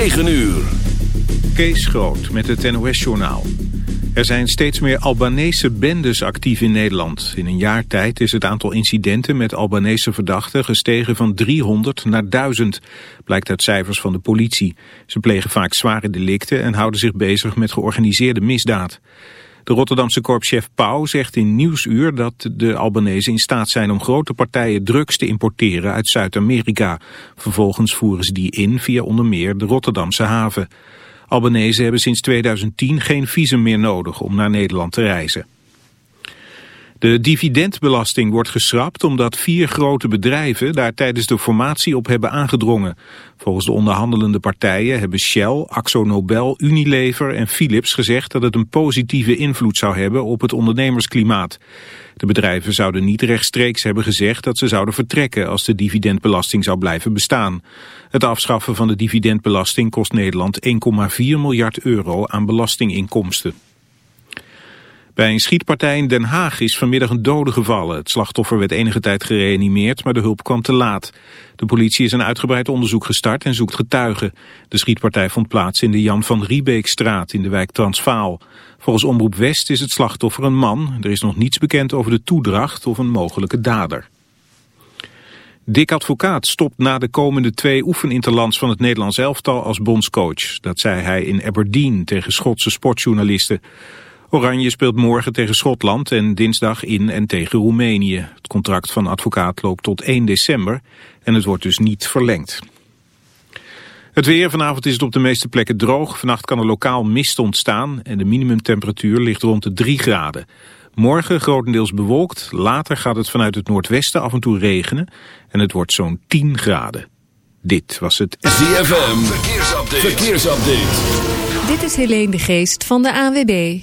9 uur. Kees Groot met het NOS-journaal. Er zijn steeds meer Albanese bendes actief in Nederland. In een jaar tijd is het aantal incidenten met Albanese verdachten gestegen van 300 naar 1000, blijkt uit cijfers van de politie. Ze plegen vaak zware delicten en houden zich bezig met georganiseerde misdaad. De Rotterdamse korpschef Pauw zegt in Nieuwsuur dat de Albanese in staat zijn om grote partijen drugs te importeren uit Zuid-Amerika. Vervolgens voeren ze die in via onder meer de Rotterdamse haven. Albanese hebben sinds 2010 geen visum meer nodig om naar Nederland te reizen. De dividendbelasting wordt geschrapt omdat vier grote bedrijven daar tijdens de formatie op hebben aangedrongen. Volgens de onderhandelende partijen hebben Shell, AxoNobel, Unilever en Philips gezegd dat het een positieve invloed zou hebben op het ondernemersklimaat. De bedrijven zouden niet rechtstreeks hebben gezegd dat ze zouden vertrekken als de dividendbelasting zou blijven bestaan. Het afschaffen van de dividendbelasting kost Nederland 1,4 miljard euro aan belastinginkomsten. Bij een schietpartij in Den Haag is vanmiddag een dode gevallen. Het slachtoffer werd enige tijd gereanimeerd, maar de hulp kwam te laat. De politie is een uitgebreid onderzoek gestart en zoekt getuigen. De schietpartij vond plaats in de Jan van Riebeekstraat in de wijk Transvaal. Volgens Omroep West is het slachtoffer een man. Er is nog niets bekend over de toedracht of een mogelijke dader. Dick Advocaat stopt na de komende twee oefeninterlands van het Nederlands elftal als bondscoach. Dat zei hij in Aberdeen tegen Schotse sportjournalisten. Oranje speelt morgen tegen Schotland en dinsdag in en tegen Roemenië. Het contract van advocaat loopt tot 1 december en het wordt dus niet verlengd. Het weer, vanavond is het op de meeste plekken droog. Vannacht kan er lokaal mist ontstaan en de minimumtemperatuur ligt rond de 3 graden. Morgen grotendeels bewolkt, later gaat het vanuit het noordwesten af en toe regenen en het wordt zo'n 10 graden. Dit was het ZFM Verkeersupdate. Verkeersupdate. Dit is Helene de Geest van de ANWB.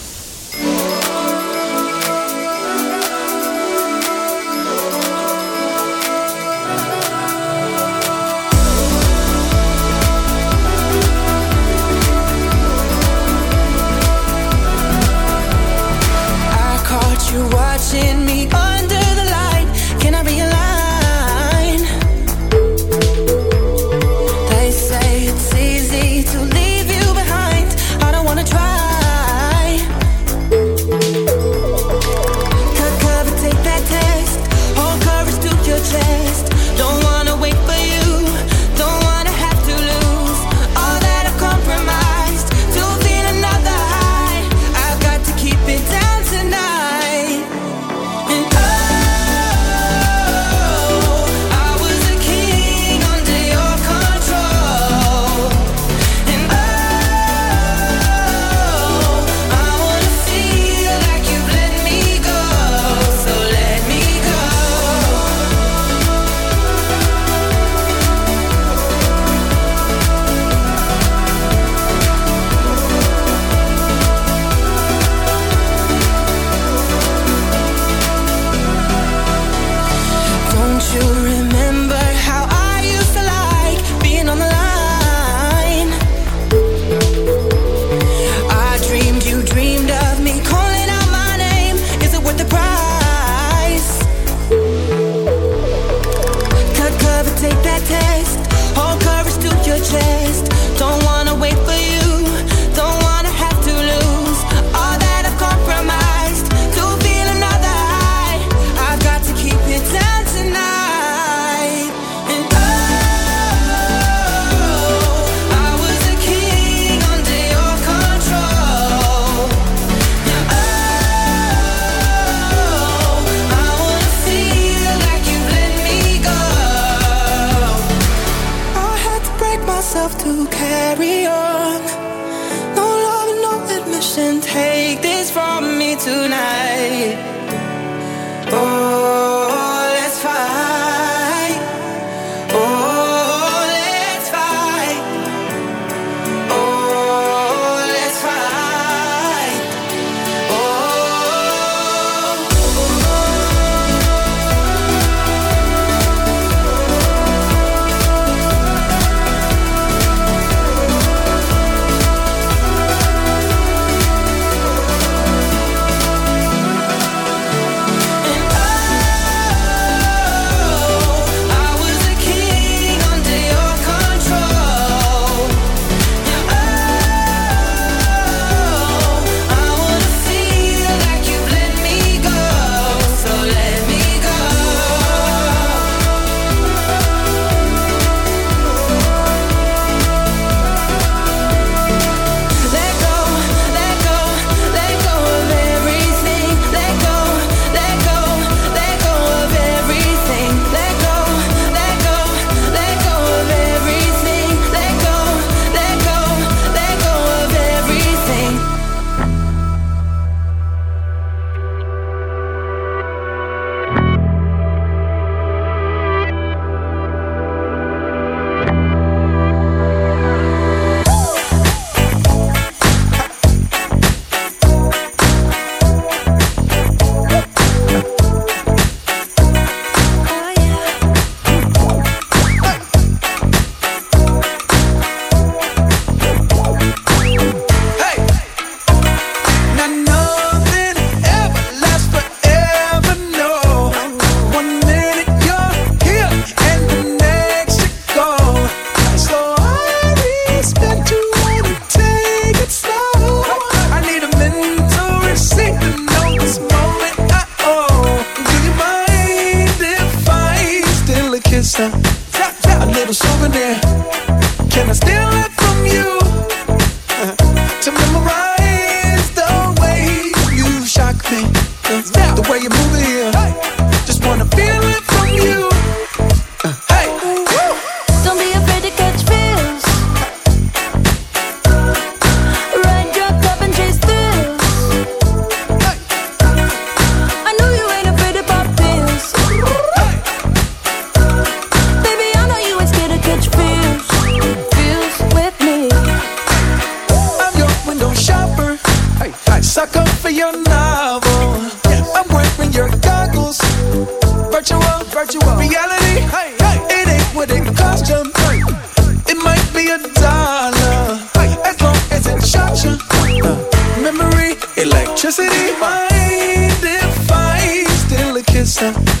Electricity, mind if I still a kisser?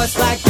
voice like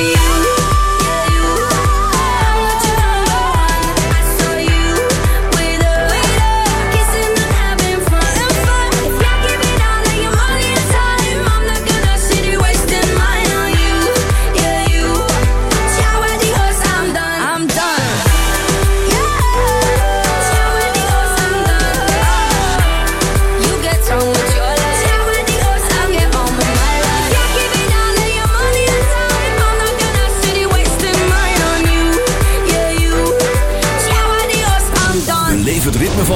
you.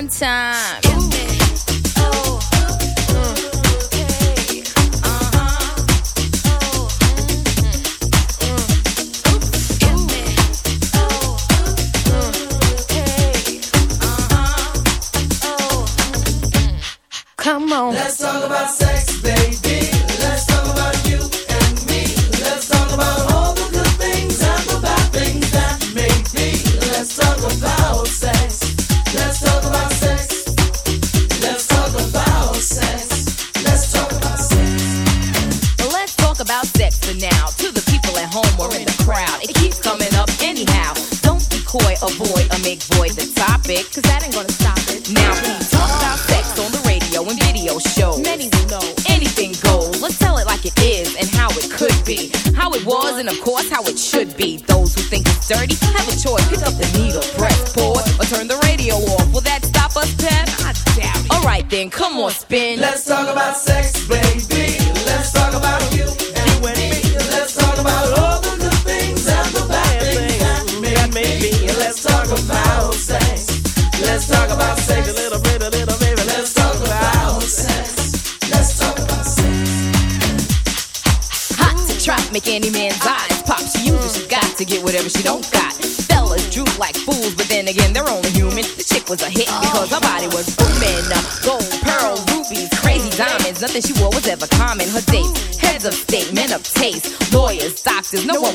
one time. cause that ain't gonna